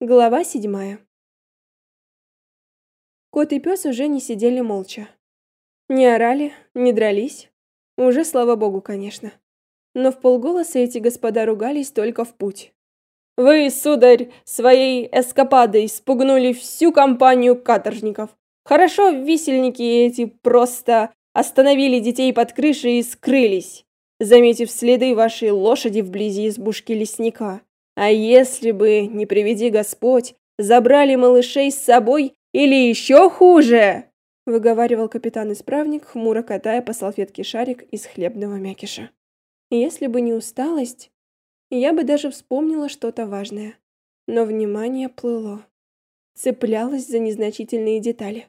Глава седьмая. Кот и пес уже не сидели молча. Не орали, не дрались. Уже, слава богу, конечно. Но в полголоса эти господа ругались только в путь. «Вы, сударь, своей эскападой спугнули всю компанию каторжников. Хорошо висельники эти просто остановили детей под крышей и скрылись, заметив следы вашей лошади вблизи избушки лесника. А если бы, не приведи Господь, забрали малышей с собой или еще хуже, выговаривал капитан-исправник, хмуро катая по салфетке шарик из хлебного мякиша. Если бы не усталость, я бы даже вспомнила что-то важное. Но внимание плыло. Цеплялось за незначительные детали.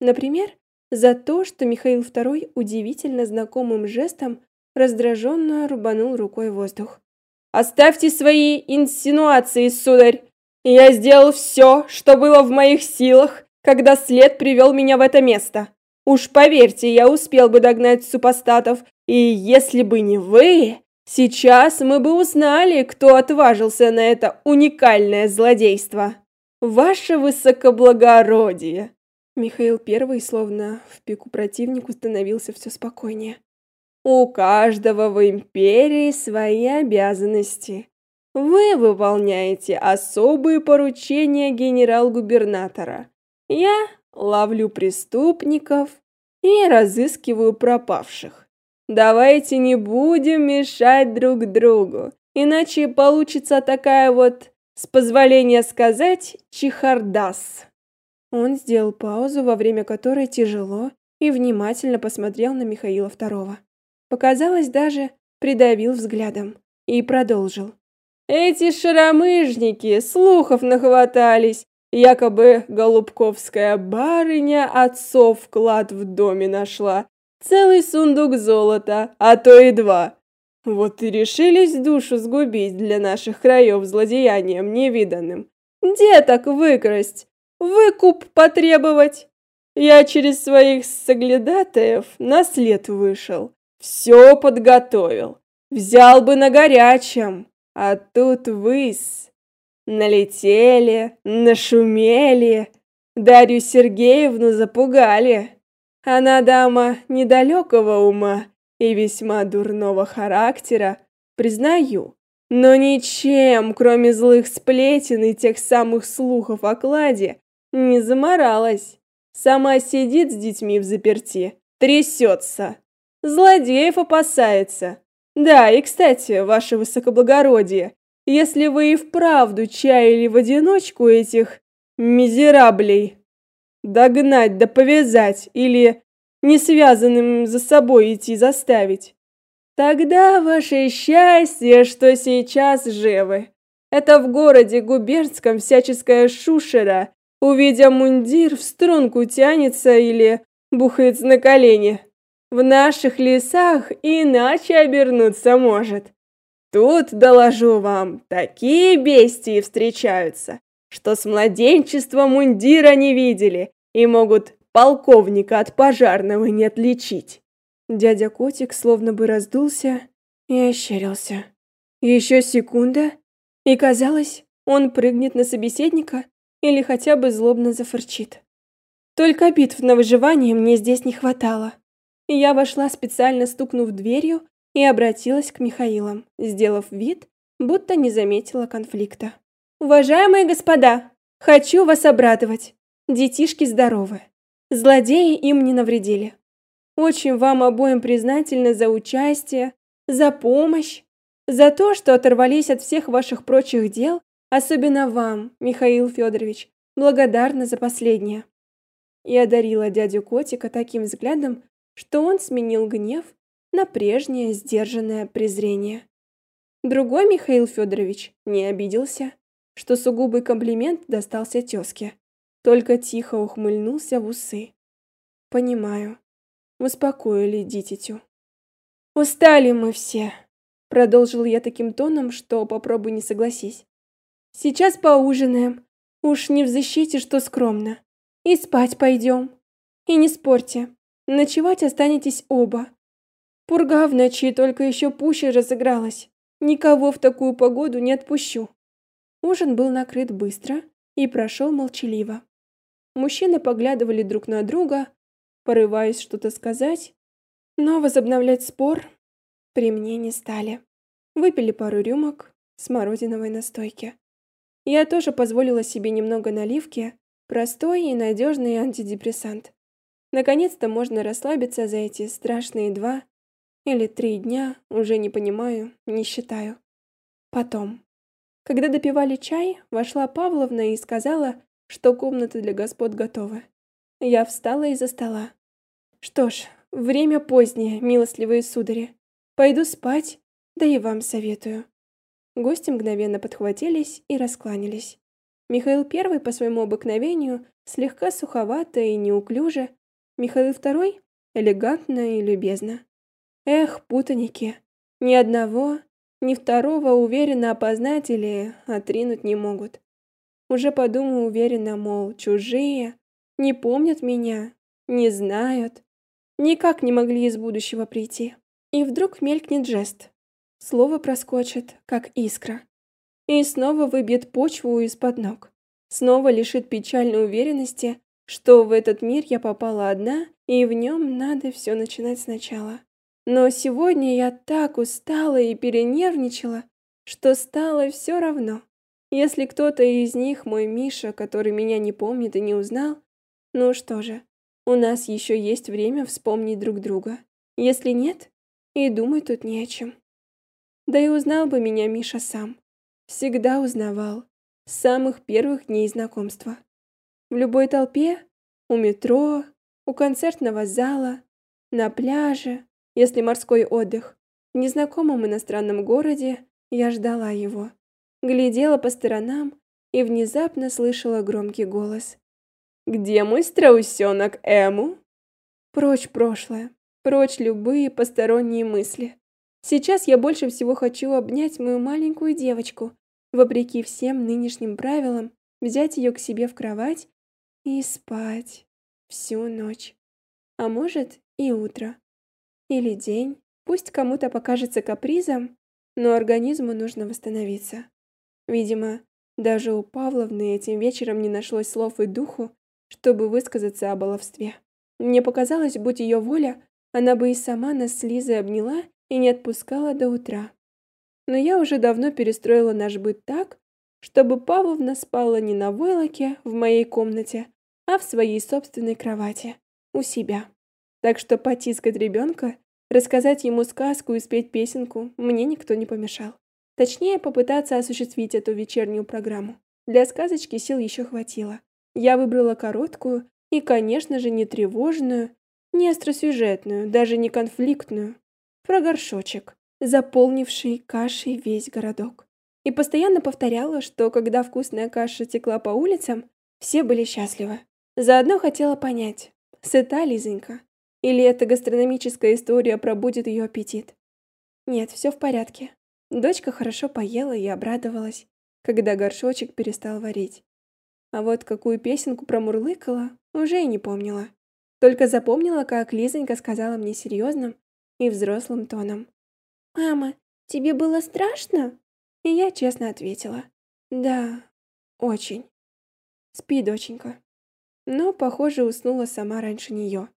Например, за то, что Михаил II удивительно знакомым жестом раздраженно рубанул рукой воздух. Оставьте свои инсинуации, сударь. Я сделал все, что было в моих силах, когда след привел меня в это место. Уж поверьте, я успел бы догнать супостатов, и если бы не вы, сейчас мы бы узнали, кто отважился на это уникальное злодейство. Ваше высокоблагородие. Михаил Первый, словно в пику противнику, становился все спокойнее. У каждого в империи свои обязанности. Вы выполняете особые поручения генерал-губернатора. Я ловлю преступников и разыскиваю пропавших. Давайте не будем мешать друг другу, иначе получится такая вот, с позволения сказать, чехардас. Он сделал паузу, во время которой тяжело и внимательно посмотрел на Михаила Второго. Показалось даже, придавил взглядом и продолжил. Эти шаромыжники слухов нахватались, якобы голубковская барыня отцов клад в доме нашла. Целый сундук золота, а то и два. Вот и решились душу сгубить для наших краев злодеянием невиданным. Деток выкрасть, выкуп потребовать. Я через своих соглядатаев на след вышел. Все подготовил. Взял бы на горячем. А тут выс. Налетели, нашумели. Дарью Сергеевну запугали. Она дама недалекого ума и весьма дурного характера, признаю. Но ничем, кроме злых сплетен и тех самых слухов о кладе, не заморалась. Сама сидит с детьми в заперти, трясется. Злодеев опасается. Да, и, кстати, ваше высокоблагородие, если вы и вправду чаяли в одиночку этих мизераблей догнать да повязать или не связанным за собой идти заставить, тогда ваше счастье, что сейчас живы. Это в городе губернском всяческая шушера, увидя мундир, в струнку тянется или бухается на колени. В наших лесах иначе обернуться может. Тут, доложу вам, такие бестии встречаются, что с младенчества мундира не видели и могут полковника от пожарного не отличить. Дядя Котик словно бы раздулся и ощерился. Еще секунда, и казалось, он прыгнет на собеседника или хотя бы злобно зафырчит. Только битв на выживание мне здесь не хватало. Я вошла, специально стукнув дверью, и обратилась к Михаилам, сделав вид, будто не заметила конфликта. «Уважаемые господа, хочу вас обрадовать. Детишки здоровы. Злодеи им не навредили. Очень вам обоим признательна за участие, за помощь, за то, что оторвались от всех ваших прочих дел, особенно вам, Михаил Федорович, благодарна за последнее». Я одарила дядю Котика таким взглядом, что он сменил гнев на прежнее сдержанное презрение. Другой Михаил Федорович не обиделся, что сугубый комплимент достался тёзке, только тихо ухмыльнулся в усы. Понимаю. Успокоили дитятю. Устали мы все, продолжил я таким тоном, что попробуй не согласись. Сейчас поужинаем. Уж не в защите, что скромно. И спать пойдем. И не спорьте. Ночевать останетесь оба. Пурга в ночи только еще пуще разыгралась. Никого в такую погоду не отпущу. Ужин был накрыт быстро и прошел молчаливо. Мужчины поглядывали друг на друга, порываясь что-то сказать, но возобновлять спор при мне не стали. Выпили пару рюмок смородиновой настойки. Я тоже позволила себе немного наливки, простой и надежный антидепрессант. Наконец-то можно расслабиться за эти страшные два или три дня, уже не понимаю, не считаю. Потом. Когда допивали чай, вошла Павловна и сказала, что комнаты для господ готовы. Я встала из-за стола. Что ж, время позднее, милостливые судари. Пойду спать, да и вам советую. Гости мгновенно подхватились и раскланялись. Михаил I по своему обыкновению слегка суховато и неуклюже, Михаил II элегантно и любезно. Эх, путаники, ни одного, ни второго уверенно опознать или отринуть не могут. Уже подумаю уверенно, мол, чужие, не помнят меня, не знают, никак не могли из будущего прийти. И вдруг мелькнет жест. Слово проскочит, как искра. И снова выбьет почву из-под ног. Снова лишит печальной уверенности, что в этот мир я попала одна, и в нем надо все начинать сначала. Но сегодня я так устала и перенервничала, что стало все равно. Если кто-то из них мой Миша, который меня не помнит и не узнал, ну что же, у нас еще есть время вспомнить друг друга. Если нет, и думать тут не о чем. Да и узнал бы меня Миша сам. Всегда узнавал. С самых первых дней знакомства. В любой толпе, у метро, у концертного зала, на пляже, если морской отдых. В незнакомом иностранном городе я ждала его. Глядела по сторонам и внезапно слышала громкий голос. «Где мой страусенок Эму?» Прочь прошлое, прочь любые посторонние мысли. Сейчас я больше всего хочу обнять мою маленькую девочку, вопреки всем нынешним правилам, взять ее к себе в кровать и спать всю ночь. А может, и утро. Или день. Пусть кому-то покажется капризом, но организму нужно восстановиться. Видимо, даже у Павловны этим вечером не нашлось слов и духу, чтобы высказаться о баловстве. Мне показалось, будь ее воля, она бы и сама нас с Лизой обняла и не отпускала до утра. Но я уже давно перестроила наш быт так, чтобы Павловна спала не на войлоке в моей комнате, а в своей собственной кровати, у себя. Так что потискать ребенка, рассказать ему сказку и спеть песенку мне никто не помешал. Точнее, попытаться осуществить эту вечернюю программу. Для сказочки сил еще хватило. Я выбрала короткую и, конечно же, не тревожную, не остросюжетную, даже не конфликтную, про горшочек, заполнивший кашей весь городок. И постоянно повторяла, что когда вкусная каша текла по улицам, все были счастливы. Заодно хотела понять, сыта Лизонька, или эта гастрономическая история пробудит ее аппетит. Нет, все в порядке. Дочка хорошо поела и обрадовалась, когда горшочек перестал варить. А вот какую песенку промурлыкала, уже и не помнила. Только запомнила, как Лизонька сказала мне серьезным, и взрослым тоном. «Мама, тебе было страшно?» И я честно ответила. «Да, очень. Спи, доченька». Но, похоже, уснула сама раньше нее.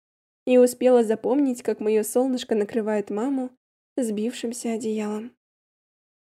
И успела запомнить, как мое солнышко накрывает маму сбившимся одеялом.